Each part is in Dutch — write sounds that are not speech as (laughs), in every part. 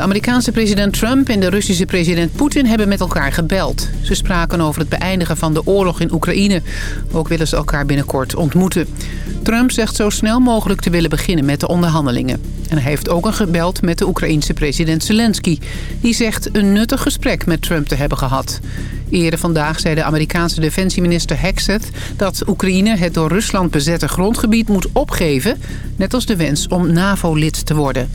De Amerikaanse president Trump en de Russische president Poetin hebben met elkaar gebeld. Ze spraken over het beëindigen van de oorlog in Oekraïne. Ook willen ze elkaar binnenkort ontmoeten. Trump zegt zo snel mogelijk te willen beginnen met de onderhandelingen. En hij heeft ook een gebeld met de Oekraïense president Zelensky. Die zegt een nuttig gesprek met Trump te hebben gehad. Eerder vandaag zei de Amerikaanse defensieminister Hexeth... dat Oekraïne het door Rusland bezette grondgebied moet opgeven... net als de wens om NAVO-lid te worden.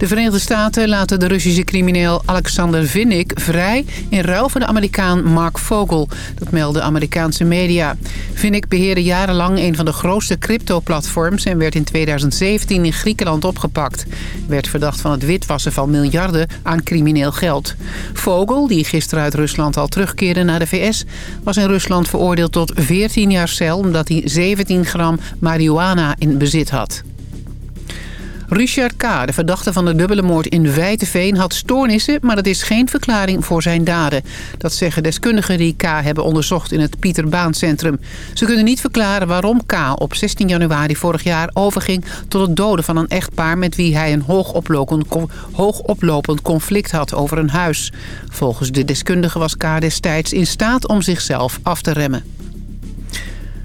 De Verenigde Staten laten de Russische crimineel Alexander Vinnik vrij... in ruil voor de Amerikaan Mark Vogel. Dat melden Amerikaanse media. Vinnik beheerde jarenlang een van de grootste crypto-platforms... en werd in 2017 in Griekenland opgepakt. Werd verdacht van het witwassen van miljarden aan crimineel geld. Vogel, die gisteren uit Rusland al terugkeerde naar de VS... was in Rusland veroordeeld tot 14 jaar cel... omdat hij 17 gram marihuana in bezit had. Richard K., de verdachte van de dubbele moord in Wijteveen, had stoornissen... maar dat is geen verklaring voor zijn daden. Dat zeggen deskundigen die K. hebben onderzocht in het Pieter Baan Centrum. Ze kunnen niet verklaren waarom K. op 16 januari vorig jaar overging... tot het doden van een echtpaar met wie hij een hoogoplopend, hoogoplopend conflict had over een huis. Volgens de deskundigen was K. destijds in staat om zichzelf af te remmen.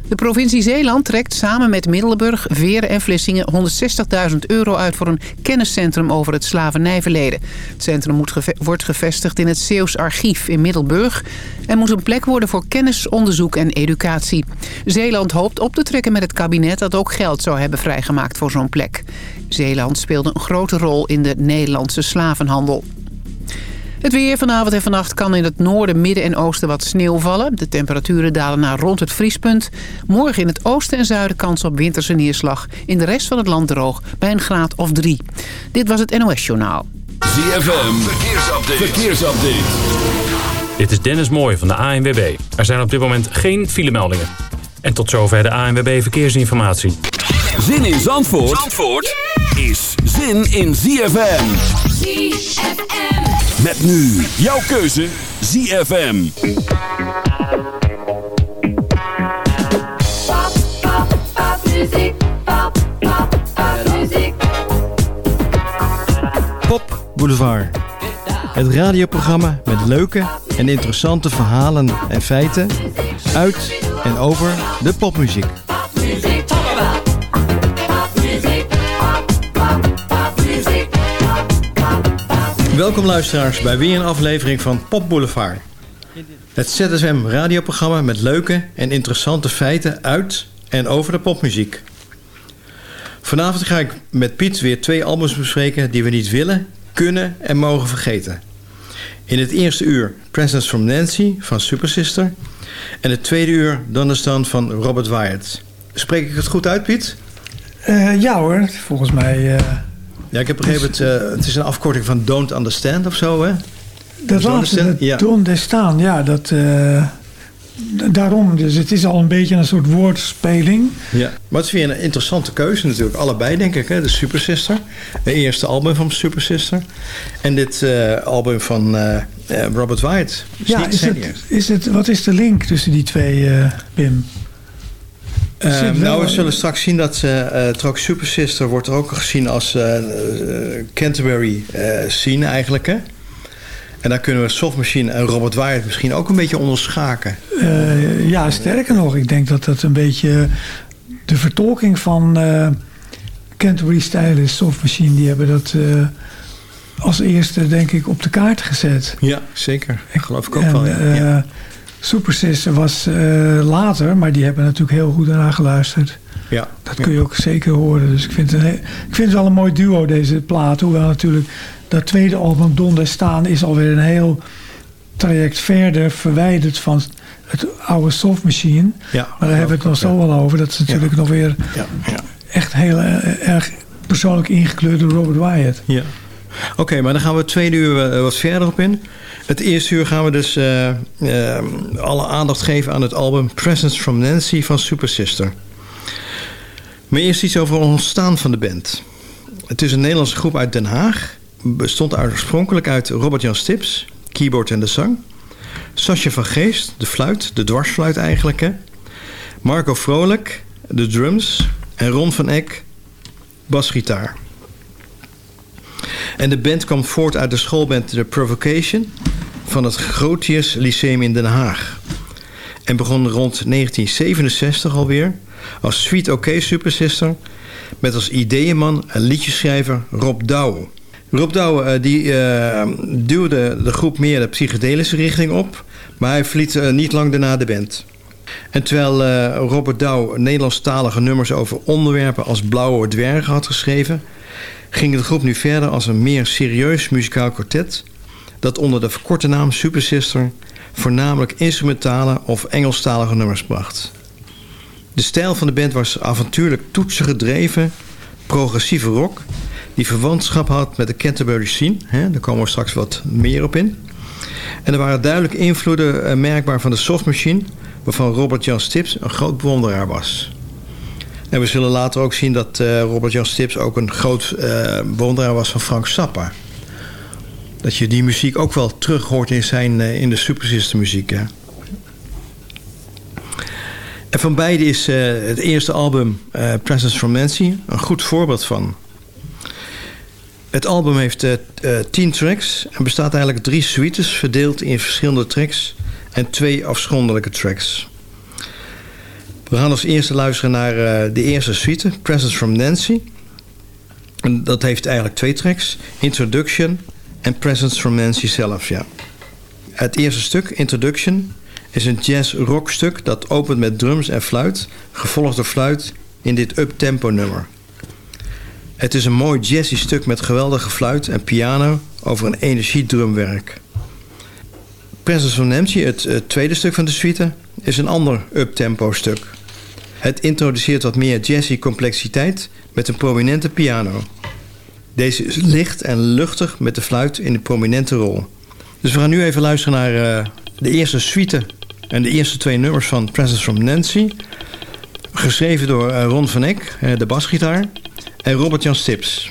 De provincie Zeeland trekt samen met Middelburg, Veren en Vlissingen 160.000 euro uit voor een kenniscentrum over het slavernijverleden. Het centrum wordt gevestigd in het Zeeuws Archief in Middelburg en moet een plek worden voor kennis, onderzoek en educatie. Zeeland hoopt op te trekken met het kabinet dat ook geld zou hebben vrijgemaakt voor zo'n plek. Zeeland speelde een grote rol in de Nederlandse slavenhandel. Het weer vanavond en vannacht kan in het noorden, midden en oosten wat sneeuw vallen. De temperaturen dalen naar rond het vriespunt. Morgen in het oosten en zuiden kans op winterse neerslag. In de rest van het land droog bij een graad of drie. Dit was het NOS Journaal. ZFM, verkeersupdate. verkeersupdate. Dit is Dennis Mooij van de ANWB. Er zijn op dit moment geen filemeldingen. En tot zover de ANWB Verkeersinformatie. Zin in Zandvoort, Zandvoort is zin in ZFM. ZFM. Met nu jouw keuze ZFM. Pop, pop, pop muziek. Pop, pop, pop muziek. Pop Boulevard. Het radioprogramma met leuke en interessante verhalen en feiten uit en over de popmuziek. Popmuziek. Welkom luisteraars bij weer een aflevering van Pop Boulevard. Het ZSM radioprogramma met leuke en interessante feiten uit en over de popmuziek. Vanavond ga ik met Piet weer twee albums bespreken die we niet willen, kunnen en mogen vergeten. In het eerste uur Presents from Nancy van Super Sister en het tweede uur Donderstan van Robert Wyatt. Spreek ik het goed uit, Piet? Eh, ja hoor, volgens mij. eh, Ja, ik heb begrepen, het, eh, het is een afkorting van Don't Understand of zo, hè? dat Don't laatste, understand? dat Ja. Don staan, ja, dat. eh, daarom, dus het is al een beetje een soort woordspeling. Ja. Maar het is weer een interessante keuze natuurlijk. Allebei, denk ik, hè? De Super Sister. Het eerste album van Super Sister. En dit eh, album van Robert Wyatt. Ja, Sneak is het, is het, wat is de link tussen die twee, Pim? Eh, nou, we zullen straks zien dat eh uh, ook Super Sister wordt ook gezien als eh, eh, Canterbury eh scene eigenlijk, hè? En daar kunnen we Soft Machine en Robert Wyatt misschien ook een beetje onderschaken. Eh, ja, sterker nog, ik denk dat dat een beetje de vertolking van eh Canterbury Style is, Soft Machine, die hebben dat eh, als eerste, denk ik, op de kaart gezet. Ja, zeker. Ik geloof ik ook En, wel. Ja. eh, ja. Super Sister was eh, later, maar die hebben natuurlijk heel goed naar geluisterd. ja. Dat kun je ook zeker horen. Dus ik vind, het ik vind het wel een mooi duo, deze plaat. Hoewel natuurlijk dat tweede album Donder Staan is alweer een heel traject verder verwijderd van het oude Soft Machine. Ja, Maar daar hebben we het nog zo wel over. Dat is natuurlijk nog weer Ja, ja. echt heel eh, erg persoonlijk ingekleurd door Robert Wyatt. Ja. Oké, maar dan gaan we tweede uur eh, wat verder op in. Het eerste uur gaan we dus eh, eh, alle aandacht geven aan het album Presents from Nancy van Super Sister. Maar eerst iets over het ontstaan van de band. Het is een Nederlandse groep uit Den Haag. Bestond oorspronkelijk uit Robert-Jan Stips, keyboard en de zang. Sascha van Geest, de fluit, de dwarsfluit eigenlijk. Hè. Marco Vrolijk, de drums. En Ron van Eck, basgitaar. En de band kwam voort uit de schoolband The Provocation van het Grotius Lyceum in Den Haag. En begon rond 1967 alweer als Sweet OK Super Sister met als ideeënman en liedjeschrijver Rob Douwe. Rob Douwe eh, die, uh, duwde de groep meer de psychedelische richting op, maar hij verliet uh, niet lang daarna de band. En terwijl uh, Robert Douw Nederlandstalige nummers over onderwerpen als blauwe dwergen had geschreven, ging de groep nu verder als een meer serieus muzikaal kwartet dat onder de verkorte naam Super Sister voornamelijk instrumentale of Engelstalige nummers bracht. De stijl van de band was avontuurlijk toetsen gedreven, progressieve rock, die verwantschap had met de Canterbury scene. Hè, daar komen we straks wat meer op in. En er waren duidelijk invloeden uh, merkbaar van de Soft Machine, waarvan Robert Jan Stips een groot bewonderaar was. En we zullen later ook zien dat uh, Robert Jan Stips ook een groot uh, bewonderaar was van Frank Zappa. Dat je die muziek ook wel terug hoort in, zijn, in de Super Sister muziek. Hè. En van beide is het eerste album uh, Presence from Nancy een goed voorbeeld van. Het album heeft tien tracks en bestaat eigenlijk drie suites verdeeld in verschillende tracks en twee afzonderlijke tracks. We gaan als eerste luisteren naar de eerste suite, Presence from Nancy. En dat heeft eigenlijk twee tracks, Introduction en Presence from Nancy zelf. Ja. Het eerste stuk, Introduction, is een jazz-rock stuk dat opent met drums en fluit, gevolgd door fluit in dit up-tempo nummer. Het is een mooi jazzy stuk met geweldige fluit en piano over een energiedrumwerk. Presence of Nancy, het tweede stuk van de suite, is een ander up-tempo stuk. Het introduceert wat meer jazzy complexiteit met een prominente piano. Deze is licht en luchtig met de fluit in de prominente rol. Dus we gaan nu even luisteren naar uh, de eerste suite en de eerste twee nummers van Presence from Nancy. Geschreven door uh, Ron van Eck, uh, de basgitaar. En Robert Jan Stips.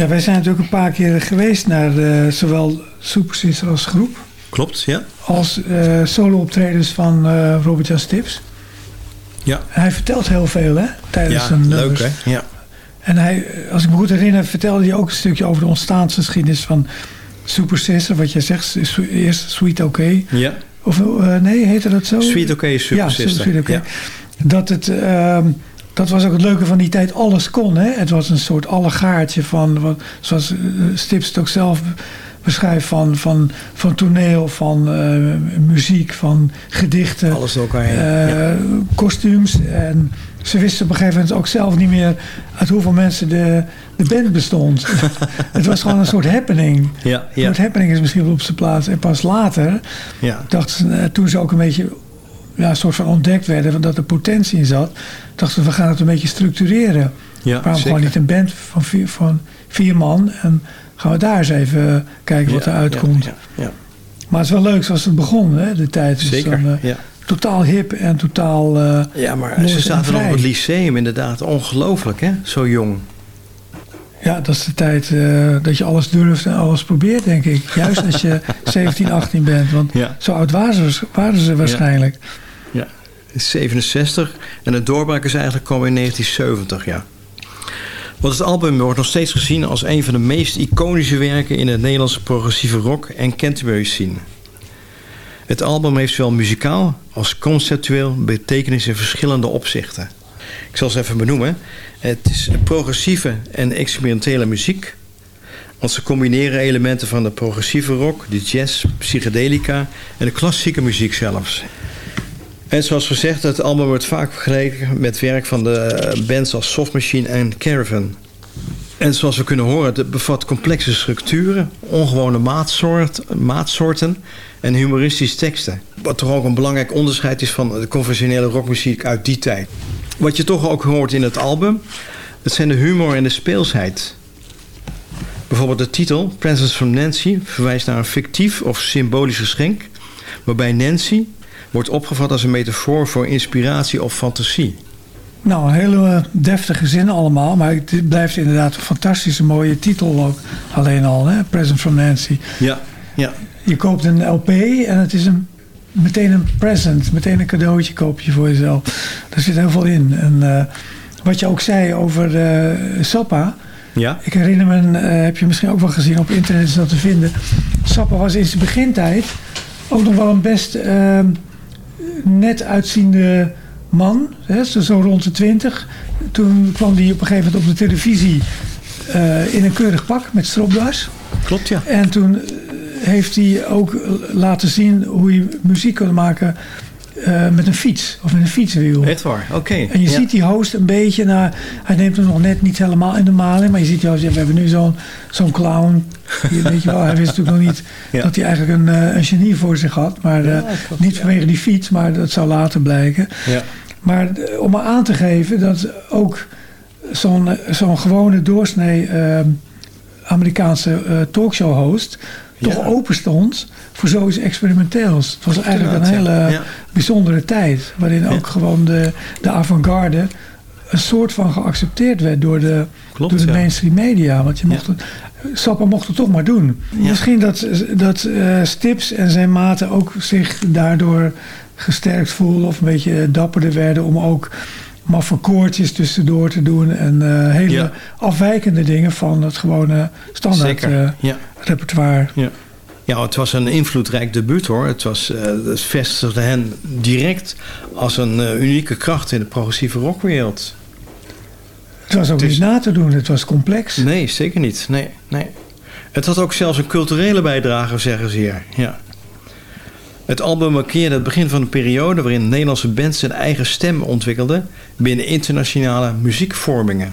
Ja, wij zijn natuurlijk een paar keer geweest naar eh, zowel Super Sister als groep... Klopt, ja. als eh, solo-optredens van eh, Robert-Jan Stips. Ja, Hij vertelt heel veel, hè? Tijdens ja zijn leuk hè. Ja. En hij, als ik me goed herinner, vertelde hij ook een stukje over de ontstaansgeschiedenis van Super Sister. Wat jij zegt, is eerst Sweet OK. ja. Of nee, heette dat zo? Sweet OK is Super ja. Sweet OK. Ja. Dat het... ehm, dat was ook het leuke van die tijd. Alles kon, hè? Het was een soort allegaartje van... Wat, zoals eh, Stips het ook zelf beschrijft... van, van, van toneel, van eh, muziek, van gedichten. Alles door elkaar heen. eh, ja. kostuums. En ze wisten op een gegeven moment ook zelf niet meer... uit hoeveel mensen de, de band bestond. (laughs) het was gewoon een soort happening. Ja, ja, woord happening is misschien op zijn plaats. En pas later ja. eh, toen ze ook een beetje ja, een soort van ontdekt werden, van dat er potentie in zat, dachten ze, we gaan het een beetje structureren. ja Waarom gewoon niet een band van vier, van vier man en gaan we daar eens even kijken wat Ja, er uitkomt. Ja. Maar het is wel leuk zoals het begon, hè, de tijd. Dus Zeker, dan, eh. Totaal hip en totaal... eh, Ja, maar ze en zaten nog op het lyceum inderdaad. Ongelooflijk hè, zo jong. Ja, dat is de tijd eh, dat je alles durft en alles probeert, denk ik. Juist als je (laughs) 17, 18 bent. Want Ja. zo oud waren ze, waren ze waarschijnlijk. Ja, 67. En de doorbraak is eigenlijk komen in 1970, ja. Want het album wordt nog steeds gezien als een van de meest iconische werken in het Nederlandse progressieve rock en Canterbury scene. Het album heeft zowel muzikaal als conceptueel betekenis in verschillende opzichten. Ik zal ze even benoemen. Het is progressieve en experimentele muziek. Want ze combineren elementen van de progressieve rock, de jazz, psychedelica en de klassieke muziek zelfs. En zoals gezegd, het album wordt vaak vergeleken met werk van de bands als Soft Machine en Caravan. En zoals we kunnen horen, het bevat complexe structuren, ongewone maatsoort, maatsoorten en humoristische teksten. Wat toch ook een belangrijk onderscheid is van de conventionele rockmuziek uit die tijd. Wat je toch ook hoort in het album, dat zijn de humor en de speelsheid. Bijvoorbeeld de titel, Presents from Nancy, verwijst naar een fictief of symbolisch geschenk, waarbij Nancy wordt opgevat als een metafoor voor inspiratie of fantasie. Nou, een hele eh, deftige zin allemaal. Maar het blijft inderdaad een fantastische mooie titel ook. Alleen al, hè? Present from Nancy. Ja, ja, Je koopt een LP en het is een, meteen een present. Meteen een cadeautje koop je voor jezelf. Daar zit heel veel in. En eh, wat je ook zei over eh Sappa. ja, Ik herinner me, eh, heb je misschien ook wel gezien op internet is dat te vinden. Sappa was in zijn begintijd ook nog wel een best eh, net uitziende man. Hè, zo, rond de twintig. Toen kwam hij op een gegeven moment op de televisie in een keurig pak met stropdas. klopt ja. En toen heeft hij ook laten zien hoe je muziek kon maken eh, met een fiets of met een fietswiel. Echt waar, oké. En je ja. ziet die host een beetje, nou, hij neemt hem nog net niet helemaal in de maling, maar je ziet, ja, we hebben nu zo'n zo'n clown. Je, weet je wel, hij wist natuurlijk nog niet (laughs) Ja. dat hij eigenlijk een, eh, een genie voor zich had. Maar eh, klopt, niet vanwege die fiets, maar dat zou later blijken. Ja, Maar om maar aan te geven dat ook zo'n zo'n gewone doorsnee Amerikaanse talkshow host toch Ja. open stond voor zoiets experimenteels. Het was Klopt eigenlijk een hele ja. Bijzondere tijd. Waarin ook gewoon de, de avant-garde een soort van geaccepteerd werd door de, Klopt, door de mainstream media. Want je mocht het, Sappa mocht het toch maar doen. Misschien dat, dat eh, Stips en zijn maten ook zich daardoor gesterkt voelden of een beetje dapperder werden om ook maffe koortjes tussendoor te doen en eh, hele Ja. afwijkende dingen van het gewone standaard eh, ja. repertoire. Ja. ja, het was een invloedrijk debuut hoor. Het, was, eh, het vestigde hen direct als een unieke kracht in de progressieve rockwereld. Het was ook Het is- niet na te doen, het was complex. Nee, zeker niet. Nee, nee. Het had ook zelfs een culturele bijdrage, zeggen ze hier. Ja. Het album markeerde het begin van een periode waarin Nederlandse bands zijn eigen stem ontwikkelden binnen internationale muziekvormingen.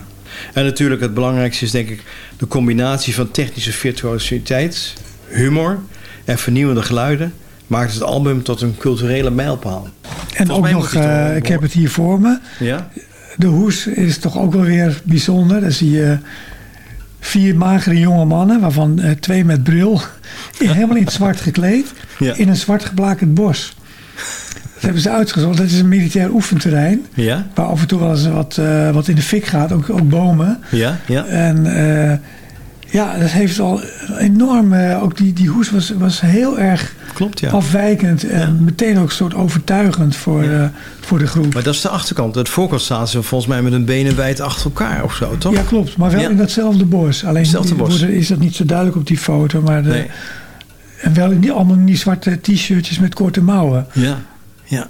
En natuurlijk het belangrijkste is denk ik de combinatie van technische virtuositeit, humor en vernieuwende geluiden maakt het album tot een culturele mijlpaal. En ook nog, eh, ik heb het hier voor me. Ja? De hoes is toch ook wel weer bijzonder. Dan zie je vier magere jonge mannen, waarvan eh, twee met bril, helemaal in het zwart gekleed, Ja. in een zwart geblakerd bos. Dat hebben ze uitgezocht. Dat is een militair oefenterrein, Ja? waar af en toe wel eens wat, eh, wat in de fik gaat, ook, ook bomen. Ja? Ja? En eh, Ja, dat heeft al enorm... ook die, die hoes was, was heel erg Klopt, ja. afwijkend en meteen ook een soort overtuigend voor, eh, voor de groep. Maar dat is de achterkant. Het voorkant staan ze volgens mij met hun benen wijd achter elkaar of zo, toch? Ja, klopt. Maar wel in datzelfde bos. Alleen bos. is dat niet zo duidelijk op die foto. Maar de, Nee. En wel in die, allemaal in die zwarte t-shirtjes met korte mouwen. Ja, ja.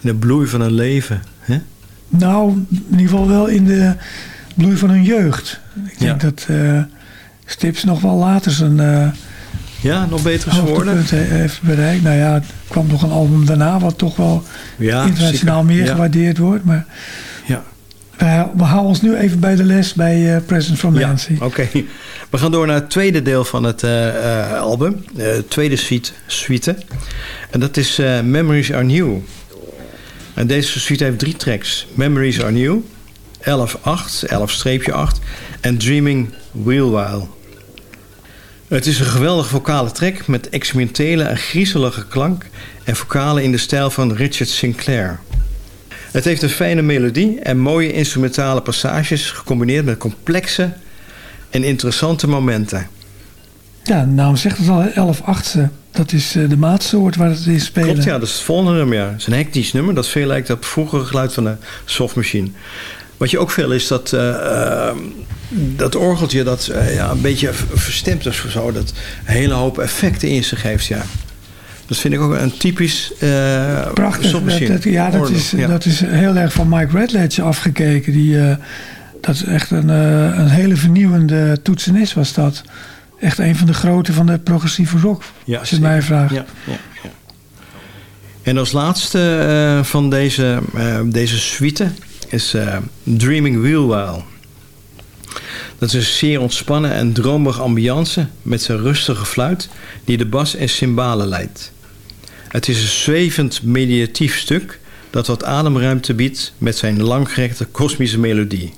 In de bloei van een leven. Hè? Nou, in ieder geval wel in de bloei van hun jeugd. Ik denk Ja. dat eh, Stips nog wel later zijn eh Ja, nog beter geworden. heeft bereikt. Nou ja, er kwam nog een album daarna wat toch wel Ja, internationaal zeker. meer gewaardeerd wordt. Maar Ja. we, we houden ons nu even bij de les bij eh Present from Ja, Nancy. oké. (laughs) We gaan door naar het tweede deel van het eh, eh, album. Het tweede suite, suite. En dat is Memories Are New. En deze suite heeft drie tracks. Memories Are New, 11-8, 11-8 en Dreaming Wheelwhile. Het is een geweldige vocale track met experimentele en griezelige klank en vocalen in de stijl van Richard Sinclair. Het heeft een fijne melodie en mooie instrumentale passages gecombineerd met complexe en interessante momenten. Ja, naam zegt het al, 11 achtste. Dat is eh, de maatsoort waar het in spelen. Klopt, ja, dat is het volgende nummer. Ja. Het is een hectisch nummer dat veel lijkt op het vroegere geluid van de softmachine. Wat je ook veel is dat, eh, eh, dat orgeltje dat eh, ja, een beetje verstemd is of zo. Dat een hele hoop effecten in zich heeft, ja. Dat vind ik ook een typisch eh Prachtig. Dat, dat- ja, dat is, ja. dat is heel erg van Mike Redledge afgekeken. Die, eh, dat is echt een, een hele vernieuwende toetsenist was dat. Echt een van de grote van de progressieve rock, Ja, als je het mij vraagt. Ja. En als laatste van deze, deze suite is Dreaming Wheelwhile. Dat is een zeer ontspannen en dromerige ambiance met zijn rustige fluit die de bas en cymbalen leidt. Het is een zwevend mediatief stuk dat wat ademruimte biedt met zijn langgerekte kosmische melodie.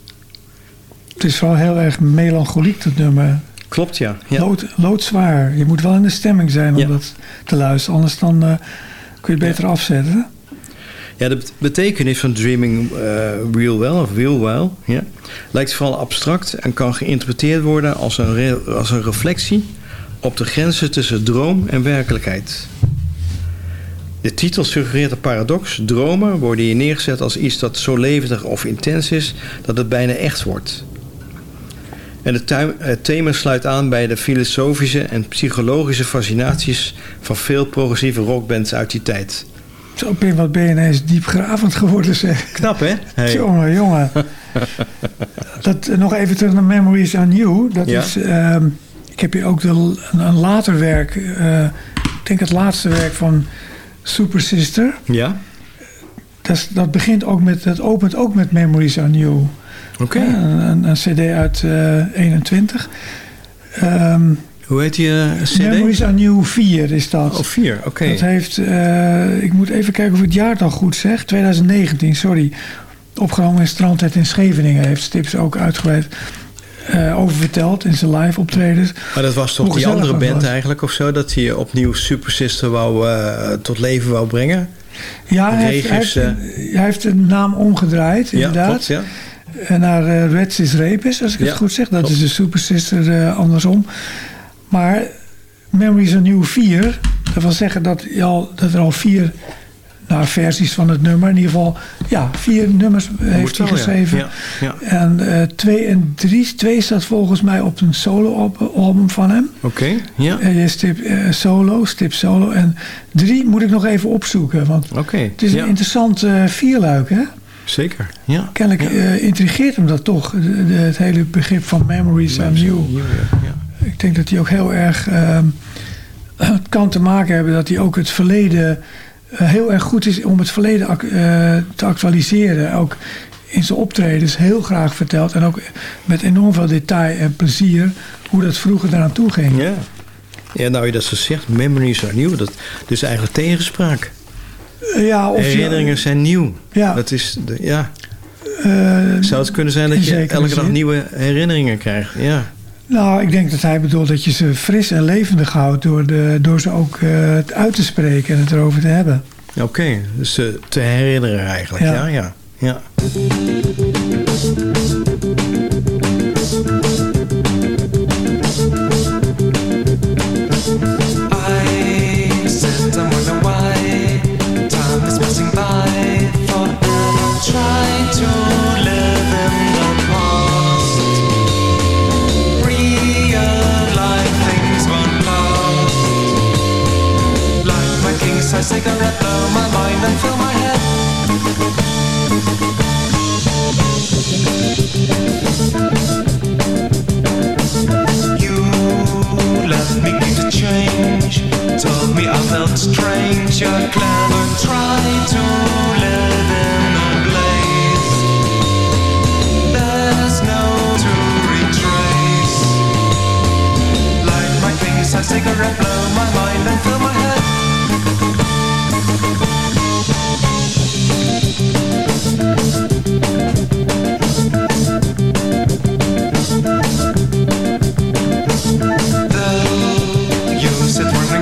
Het is wel heel erg melancholiek, dat nummer. Klopt, ja. ja. Lood, loodzwaar. Je moet wel in de stemming zijn om Ja. dat te luisteren. Anders dan, eh, kun je het beter afzetten. Ja, de bet- betekenis van Dreaming eh Real Well of Real Well lijkt vooral abstract en kan geïnterpreteerd worden als een, als een reflectie op de grenzen tussen droom en werkelijkheid. De titel suggereert een paradox. Dromen worden hier neergezet als iets dat zo levendig of intens is dat het bijna echt wordt. En het thema sluit aan bij de filosofische en psychologische fascinaties van veel progressieve rockbands uit die tijd. Zo, Pim, wat ben je ineens diepgravend geworden, zeg. Knap, hè? Hey. Jongen, jongen. dat, eh, nog even terug naar Memories on You. Dat Ja. is, ehm, ik heb hier ook de, een, een later werk. eh, ik denk het laatste werk van Super Sister. Ja? Dat, dat begint ook met, dat opent ook met Memories on You. Oké. Ja, een, een, een cd uit eh 21. Ehm, Hoe heet die eh, CD? Memories You 4 is dat. Oh, vier. Oké. Dat heeft, eh, ik moet even kijken of ik het jaartal goed zeg. 2019, sorry. Opgenomen in Strandheid in Scheveningen. Heeft Stips ook uitgebreid eh, over verteld in zijn live optredens. Maar dat was toch die andere band eigenlijk of zo? Dat hij opnieuw Super Sister wou, tot leven wou brengen? Ja, hij heeft, hij, heeft, hij heeft de naam omgedraaid, Ja, inderdaad. klopt, ja. En naar eh Red Sis Repis, als ik Ja, het goed zeg. Dat klopt. is de Super Sister andersom. Maar Memories on You 4, dat wil zeggen dat, je al, dat er al vier nou, versies van het nummer, in ieder geval, ja, vier nummers eh, heeft hij wel, ja. geschreven. Ja, ja. En eh, twee en drie, twee staat volgens mij op een solo-album van hem. Oké, ja. Eh, je stip eh, solo, stip solo. En drie moet ik nog even opzoeken, want Oké, het is een interessant eh vierluik, hè? Zeker, ja. Kennelijk eh, intrigeert hem dat toch, de- de- het hele begrip van memories and you. Ik denk dat hij ook heel erg. ehm, (clears throat) het kan te maken hebben dat hij ook het verleden. eh, heel erg goed is om het verleden ac- eh, te actualiseren. Ook in zijn optredens heel graag vertelt. En ook met enorm veel detail en plezier. hoe dat vroeger eraan toe ging. Ja. Ja, nou je dat zo zegt, memories are nieuw. Dat, dus eigenlijk tegenspraak. Eh, ja, of je- Herinneringen zijn nieuw. Ja. Dat is, de, ja. Zou het kunnen zijn dat je elke dag nieuwe herinneringen krijgt? Ja. Nou, ik denk dat hij bedoelt dat je ze fris en levendig houdt... door, de, door ze ook eh, uit te spreken en het erover te hebben. Oké, dus eh, te herinneren eigenlijk. Ja, ja. ja. try to cigarette, blow my mind and fill my head. You left me to change, told me I felt strange. You're clever, try to live in a blaze. There's no to retrace. Light my things, a cigarette, blow my mind and fill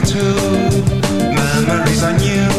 too, memories are new.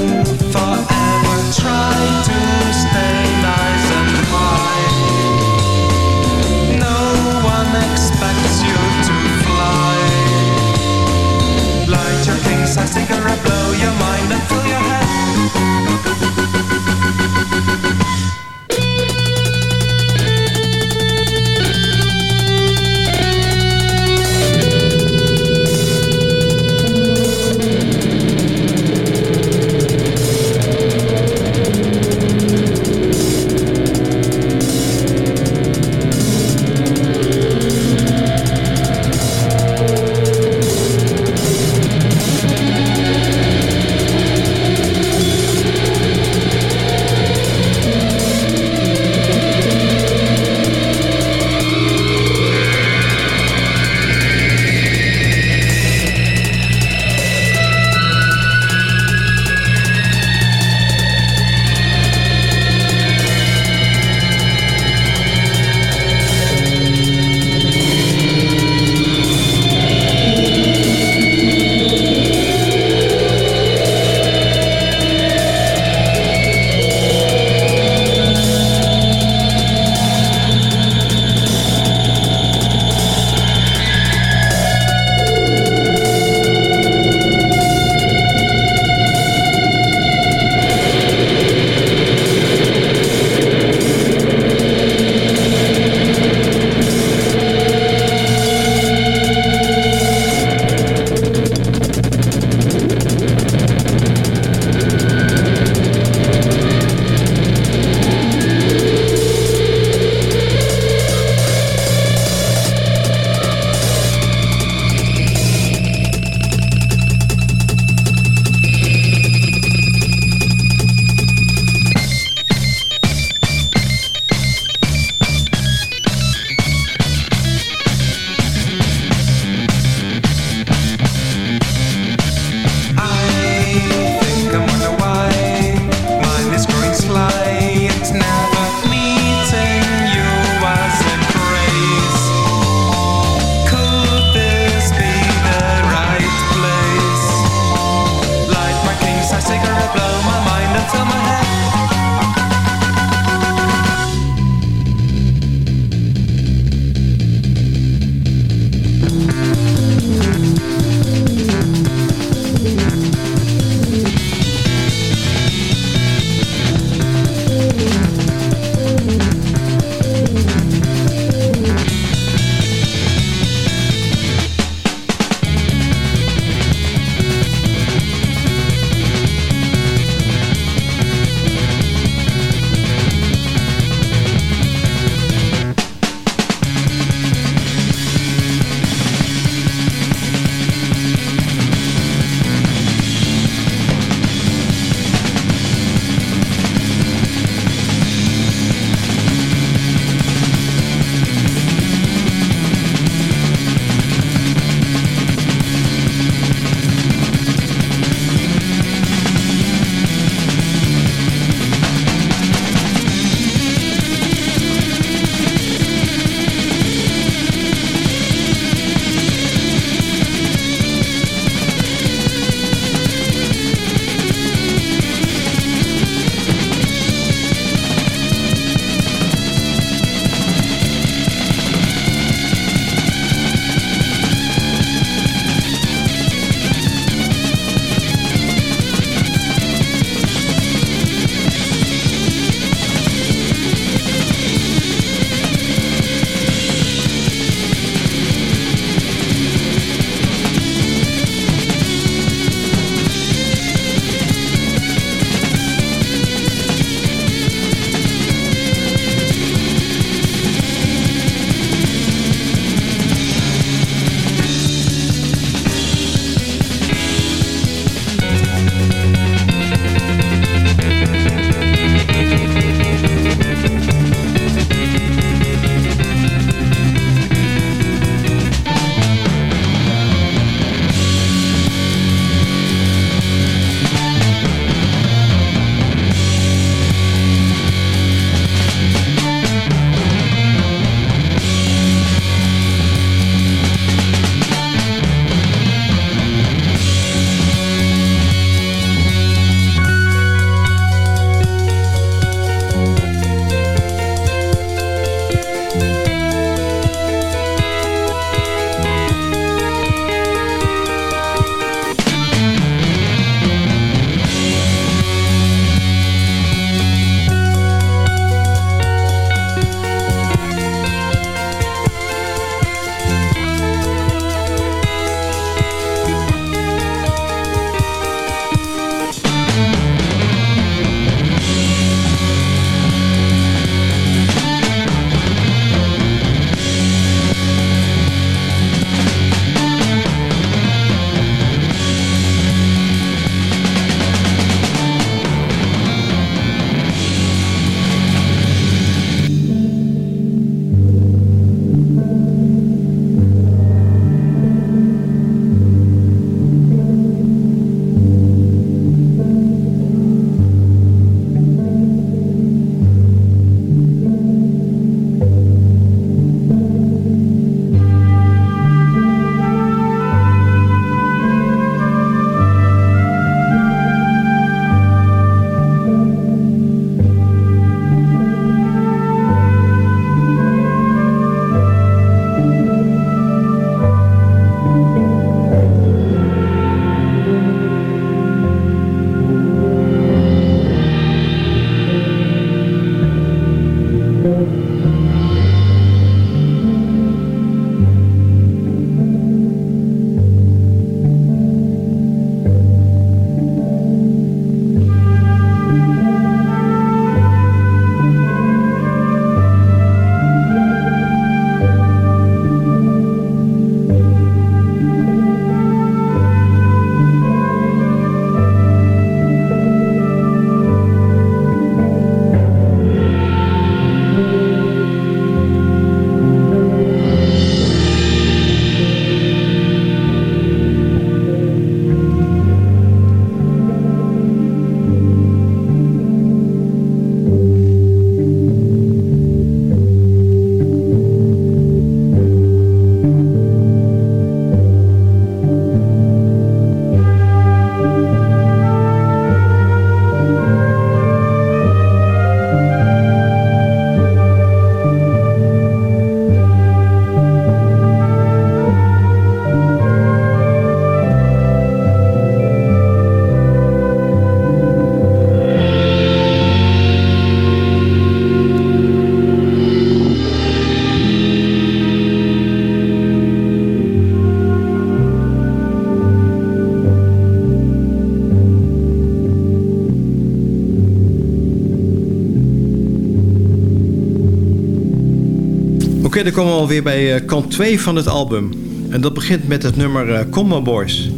Komen we alweer bij eh, kant 2 van het album. En dat begint met het nummer eh, Combo Boys.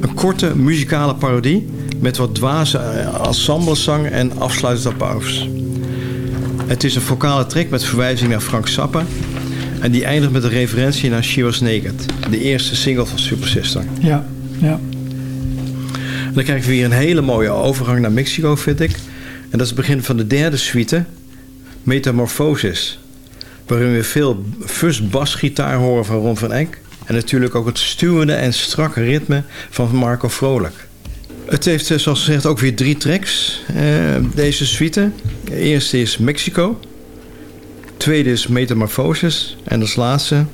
Een korte muzikale parodie met wat dwaze eh, ensemblezang en afsluitend applaus. Het is een vocale track met verwijzing naar Frank Zappa. En die eindigt met een referentie naar She Was Naked. De eerste single van Super Sister. Ja, ja. En dan krijgen we weer een hele mooie overgang naar Mexico, vind ik. En dat is het begin van de derde suite, Metamorphosis. Waarin we veel fuzz-basgitaar horen van Ron van Eck. En natuurlijk ook het stuwende en strakke ritme van Marco Vrolijk. Het heeft, eh, zoals gezegd, ook weer drie tracks, eh, deze suite. De eerste is Mexico. De tweede is Metamorphosis. En als laatste,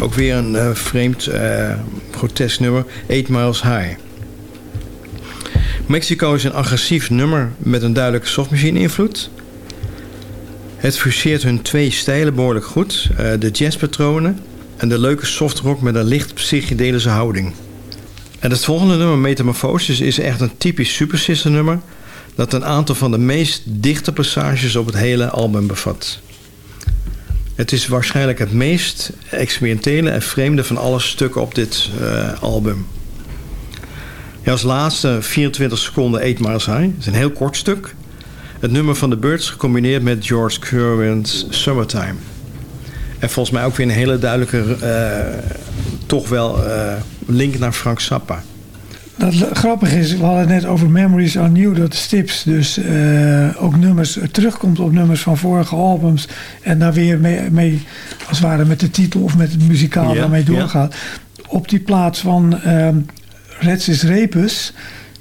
ook weer een eh, vreemd grotesk nummer, Eight Miles High. Mexico is een agressief nummer met een duidelijke softmachine invloed. Het fuseert hun twee stijlen behoorlijk goed. eh, de jazzpatronen en de leuke softrock met een licht psychedelische houding. En het volgende nummer, Metamorphosis, is echt een typisch Super Sister nummer... dat een aantal van de meest dichte passages op het hele album bevat. Het is waarschijnlijk het meest experimentele en vreemde van alle stukken op dit eh, album. Ja, als laatste 24 seconden 8 Miles High. Het is een heel kort stuk. Het nummer van de Birds gecombineerd met George Kerwin's Summertime. En volgens mij ook weer een hele duidelijke, eh, toch wel eh, link naar Frank Zappa. Dat grappig is, we hadden het net over Memories Are New, dat Stips dus eh, ook nummers terugkomt op nummers van vorige albums en daar weer mee, mee als het ware met de titel of met het muzikaal Ja, daarmee doorgaat. Op die plaats van ehm Retsis Repus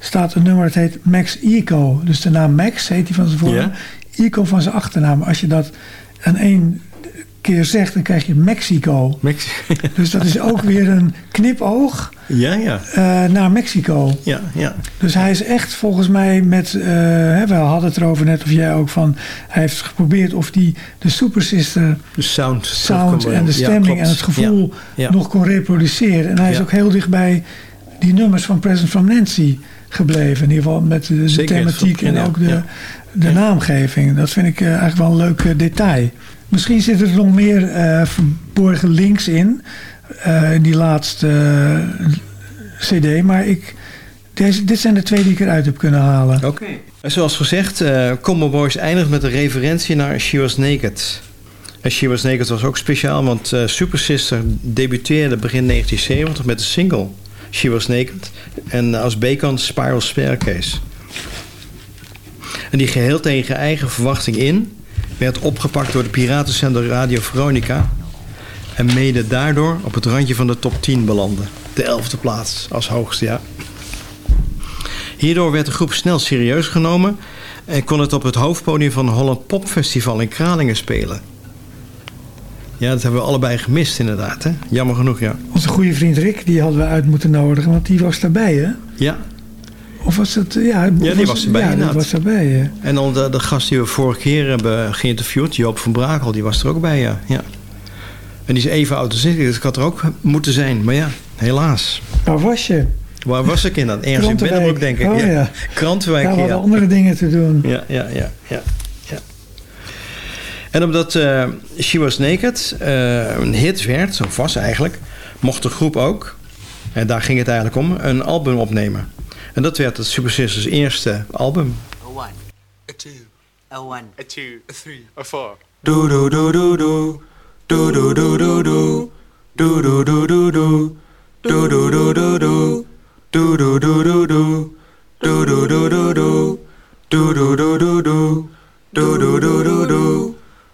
staat een nummer, het heet Max Eco. Dus de naam Max heet hij van zijn voornaam. Eco van zijn achternaam. Als je dat aan één keer zegt, dan krijg je Mexico. Mex- (laughs) Dus dat is ook weer een knipoog ja, ja, eh, naar Mexico. ja, ja. Dus hij is echt volgens mij met... eh, we hadden het erover net, of jij ook van... Hij heeft geprobeerd of die de Super Sister De sound. sound en de stemming en het gevoel Ja, ja. nog kon reproduceren. En hij is ook heel dichtbij die nummers van Present from Nancy gebleven. In ieder geval met de, thematiek en ook de, ja. de naamgeving. Dat vind ik eh, eigenlijk wel een leuk eh, detail. Misschien zitten er nog meer eh, verborgen links in. eh, in die laatste cd. Maar ik, deze, dit zijn de twee die ik eruit heb kunnen halen. Oké. En Zoals gezegd, eh Combo Boys eindigt met een referentie naar She Was Naked. En She Was Naked was ook speciaal, want eh, Super Sister debuteerde begin 1970 met de single She Was Naked. En als B-kant Spiral Staircase. En die geheel tegen eigen verwachting in werd opgepakt door de piratenzender Radio Veronica. En mede daardoor op het randje van de top 10 belandde. De elfde plaats als hoogste, ja. Hierdoor werd de groep snel serieus genomen en kon het op het hoofdpodium van Holland Pop Festival in Kralingen spelen. Ja, dat hebben we allebei gemist inderdaad. Hè? Jammer genoeg, ja. Onze goede vriend Rick, die hadden we uit moeten nodigen. Want die was daarbij, hè? Ja, Of was het... eh, Ja, die of was erbij, Ja, die was daarbij, hè? en dan de, de gast die we vorige keer hebben geïnterviewd, Joop van Brakel, die was er ook bij, ja. ja. En die is even oud als ik, dus ik had er ook moeten zijn. Maar ja, helaas. Waar was je? Waar was ik in dat? Ergens in. Binnenbroek, denk ik. Oh, ja. Krantenwijk, Ja, we ja. hadden andere dingen te doen. Ja, ja, ja, ja. En omdat uh, She Was Naked een hit werd, zo vast eigenlijk, mocht de groep ook, en daar ging het eigenlijk om, een album opnemen. En dat werd het Super Sisters eerste album. A one, a two, a one, a two, a three, a four. Do do do do do, do do do do do, do do do do do, do do do do do, do do do do do, do do do do do, do do do do do, do do do do do.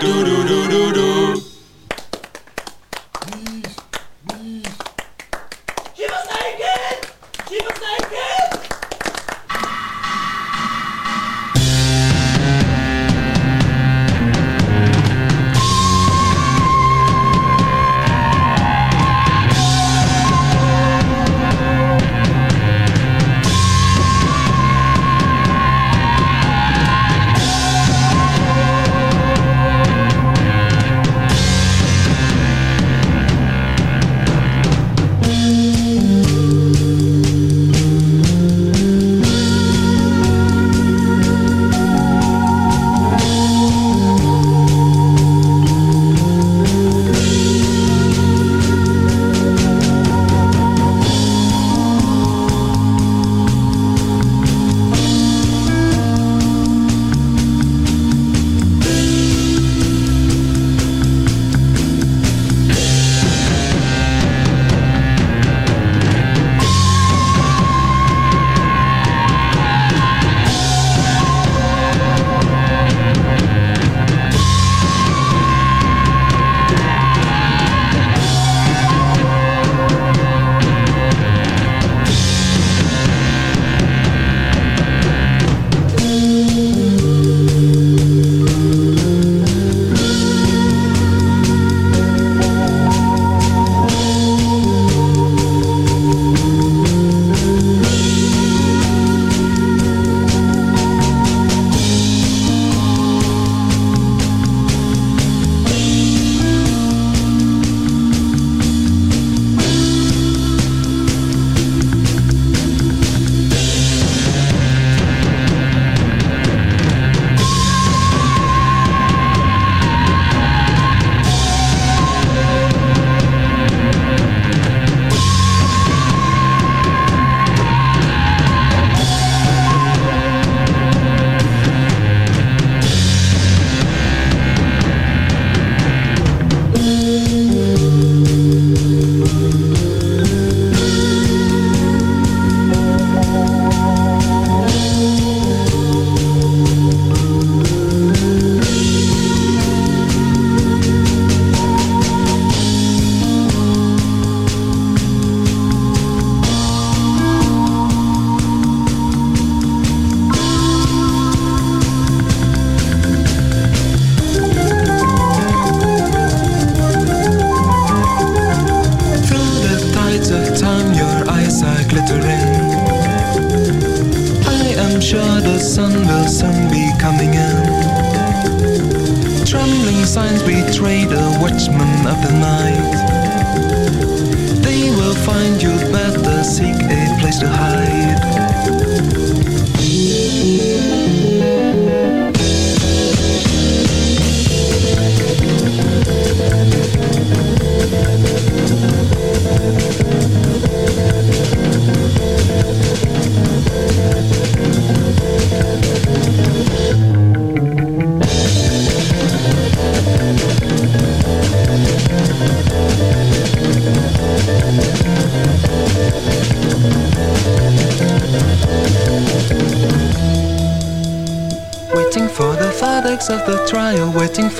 Doo doo.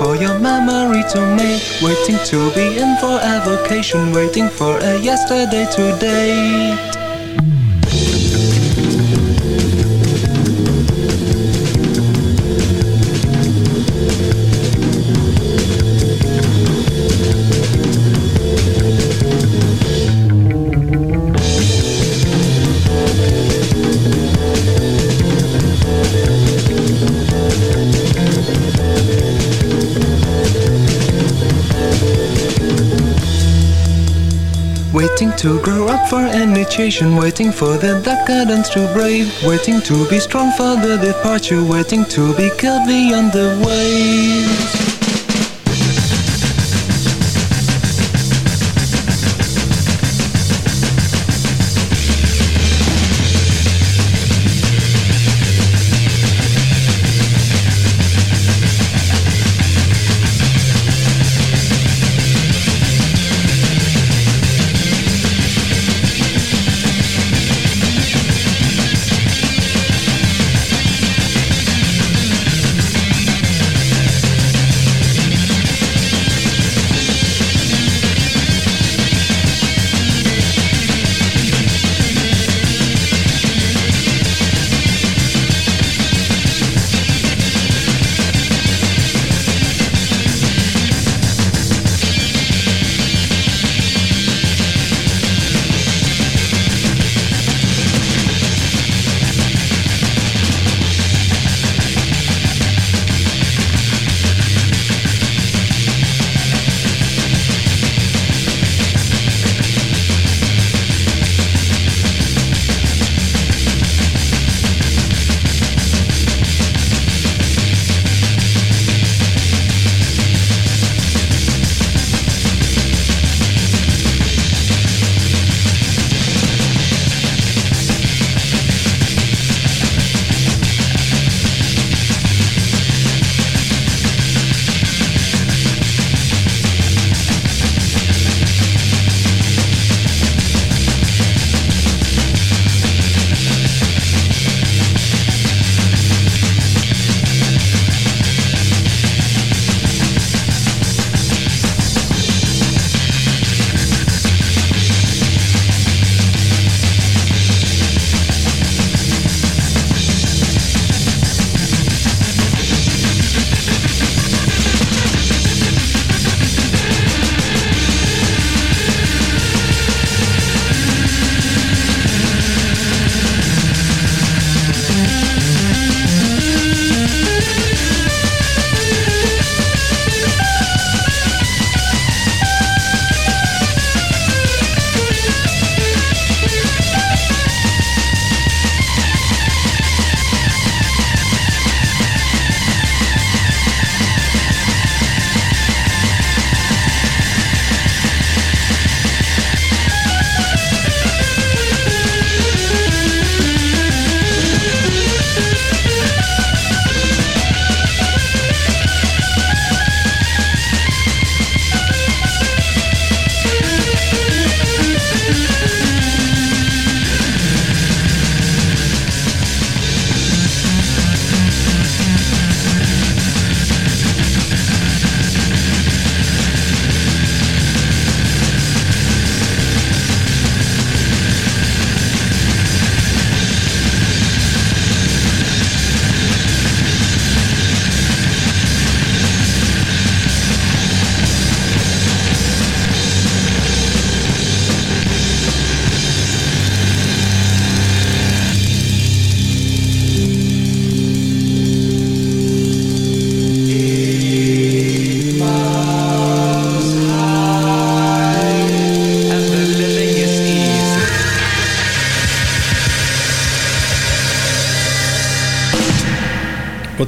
For your memory to make, waiting to be in for avocation, waiting for a yesterday to Waiting to grow up for initiation, waiting for the decadence to brave, waiting to be strong for the departure, waiting to be killed beyond the waves.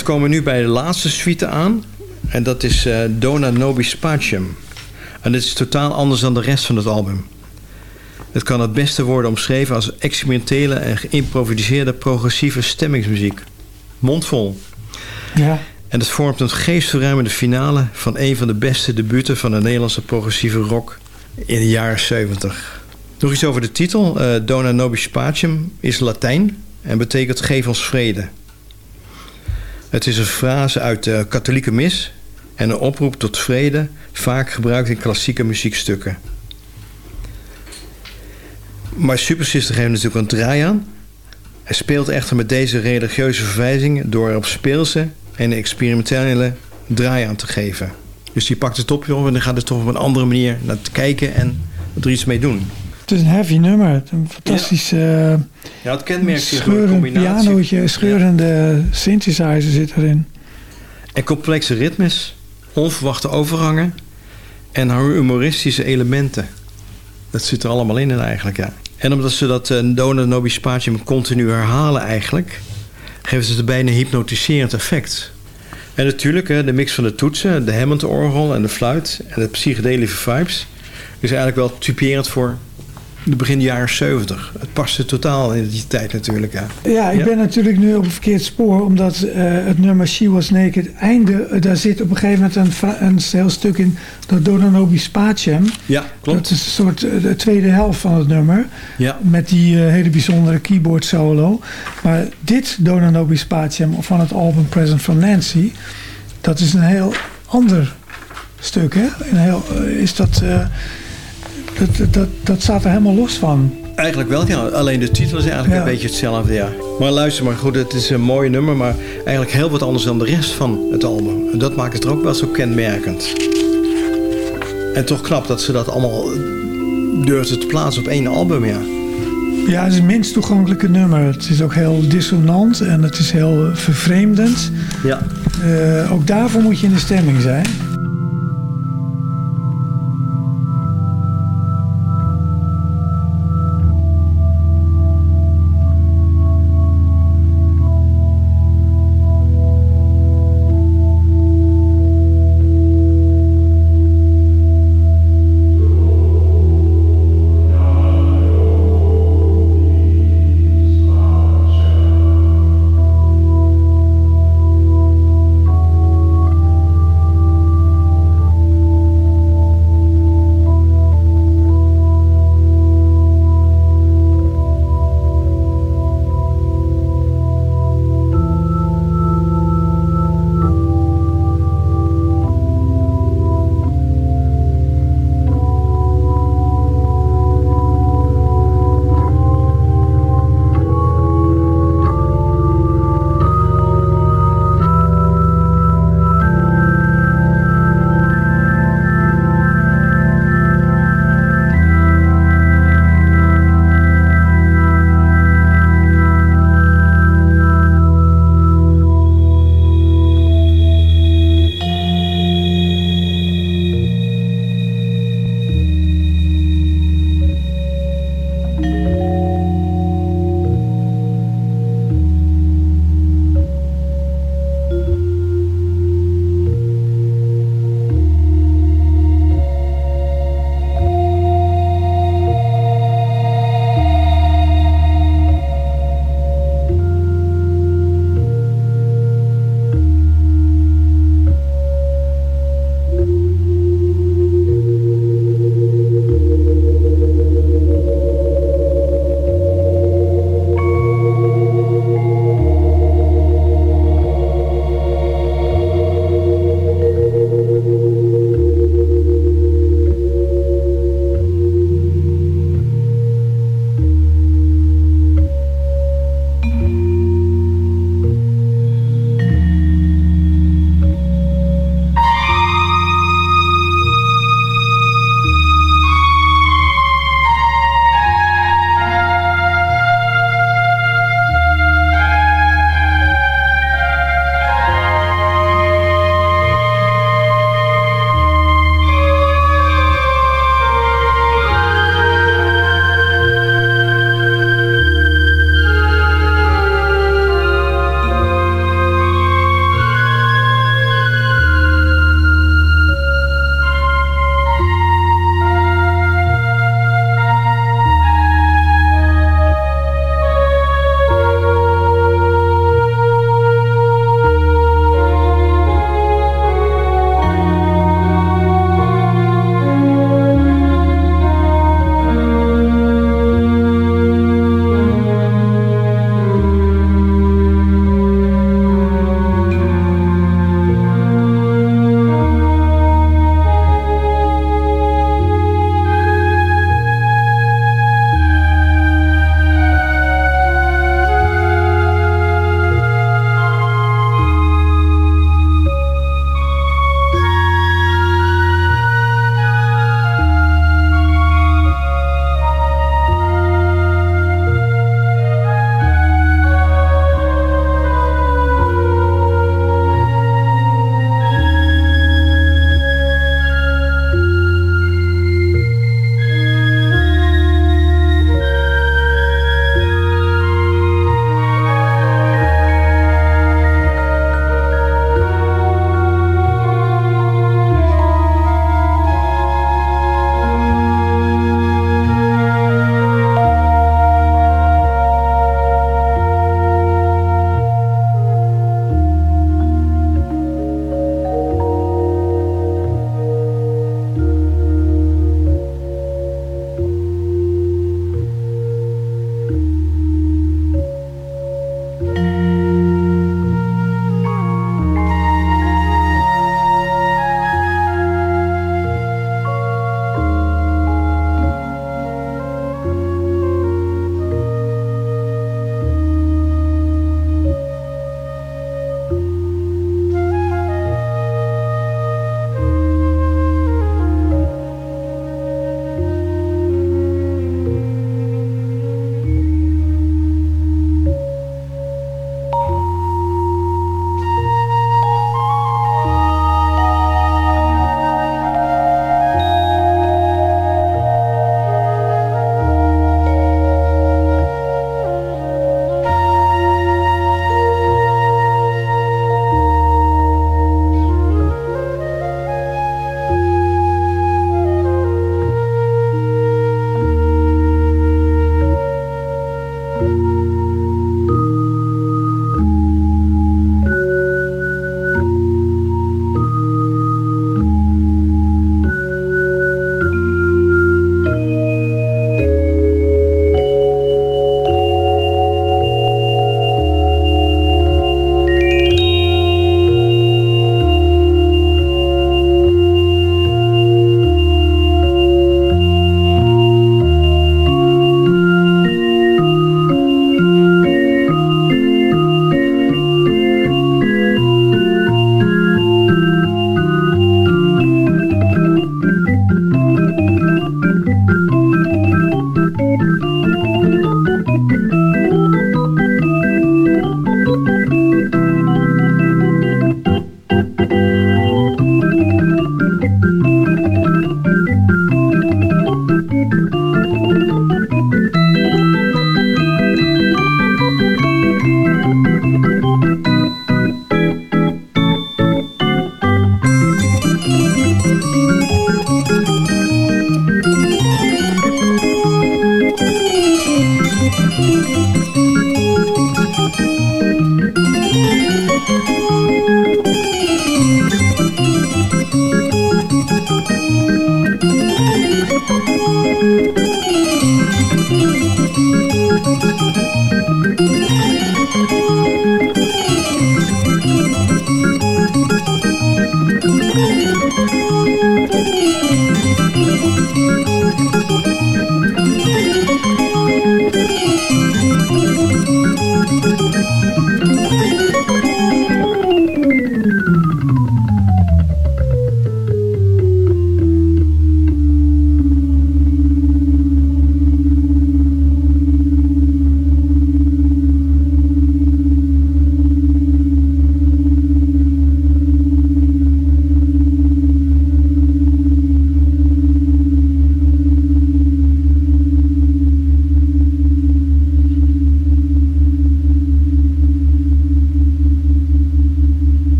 We komen nu bij de laatste suite aan. En dat is eh, Dona Nobis Pacem. En dit is totaal anders dan de rest van het album. Het kan het beste worden omschreven als experimentele en geïmproviseerde progressieve stemmingsmuziek. Mondvol. Ja. En het vormt een geestverruimende finale van een van de beste debuten van de Nederlandse progressieve rock in de jaren 70. Nog iets over de titel. Eh, Dona nobis pacem is Latijn en betekent geef ons vrede. Het is een frase uit de katholieke mis en een oproep tot vrede, vaak gebruikt in klassieke muziekstukken. Maar Super Sister geeft natuurlijk een draai aan. Hij speelt echter met deze religieuze verwijzingen door er op speelse en experimentele draai aan te geven. Dus die pakt het op joh, en dan gaat er toch op een andere manier naar te kijken en er iets mee doen. Het is een heavy nummer. Een fantastisch eh, Ja, het kenmerkt zich door een combinatie. pianootje, scheurende synthesizer zit erin. En complexe ritmes, onverwachte overgangen en humoristische elementen. Dat zit er allemaal in eigenlijk, ja. En omdat ze dat uh, Dona Nobis Pacem continu herhalen eigenlijk... geven ze het bijna hypnotiserend effect. En natuurlijk, hè, de mix van de toetsen, de Hammond-orgel en de fluit... en de psychedelische vibes... is eigenlijk wel typerend voor de begin jaren 70. Het paste totaal in die tijd natuurlijk, ja. Ja, ik Ja. ben natuurlijk nu op een verkeerd spoor, omdat eh, het nummer She Was Naked einde, eh, daar zit op een gegeven moment een, een heel stuk in, dat Donanobi Spacem. Ja, Dat klopt. is een soort eh, de tweede helft van het nummer, Ja, met die hele bijzondere keyboard solo. Maar dit Donanobi Spacem van het album Present from Nancy, dat is een heel ander stuk, hè? Een heel, is dat, dat, dat, dat, staat er helemaal los van. Eigenlijk wel, ja. Alleen de titel is eigenlijk Ja. een beetje hetzelfde, ja. Maar luister maar goed, het is een mooi nummer, maar eigenlijk heel wat anders dan de rest van het album. En dat maakt het er ook wel zo kenmerkend. En toch knap dat ze dat allemaal durfden te plaatsen op één album, ja. Ja, het is het minst toegankelijke nummer. Het is ook heel dissonant en het is heel eh, vervreemdend. Ja. Eh, ook daarvoor moet je in de stemming zijn.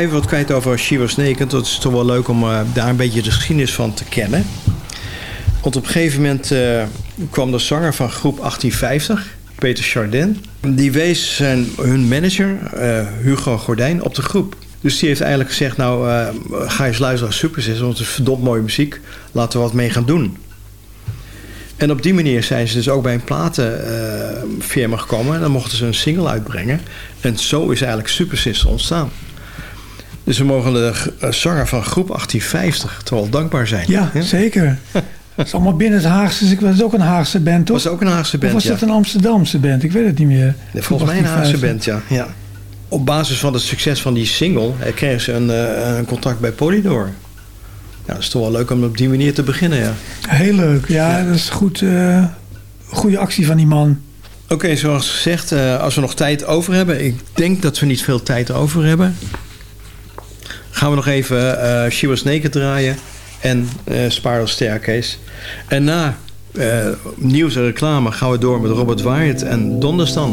Even wat kwijt over She Was Naked. Dat is toch wel leuk om eh, daar een beetje de geschiedenis van te kennen. Want op een gegeven moment eh, kwam de zanger van groep 1850, Peter Chardin. Die wees zijn, hun manager, eh, Hugo Gordijn, op de groep. Dus die heeft eigenlijk gezegd, nou ga eens luisteren naar Super 6, want het is verdomd mooie muziek. Laten we wat mee gaan doen. En op die manier zijn ze dus ook bij een platenfirma gekomen. En dan mochten ze een single uitbrengen. En zo is eigenlijk Super ontstaan. Dus we mogen de eh, zanger van groep 1850 toch wel dankbaar zijn. Ja, zeker. (laughs) Het is allemaal binnen het Haagse. Dus ik was ook een Haagse band, toch? Was ook een Haagse band, Of was ja. dat een Amsterdamse band? Ik weet het niet meer. Ja, Volgens mij een Haagse 1850. band, ja. ja. Op basis van het succes van die single eh, kregen ze een, eh, een contract bij Polydor. Ja, dat is toch wel leuk om op die manier te beginnen, ja. Heel leuk. Ja, dat is goed. goede actie van die man. Oké, zoals gezegd, als we nog tijd over hebben... ik denk dat we niet veel tijd over hebben... gaan we nog even eh She Was Naked draaien... en eh Spiral Staircase. En na eh, nieuws en reclame gaan we door met Robert Wyatt en Donderstan.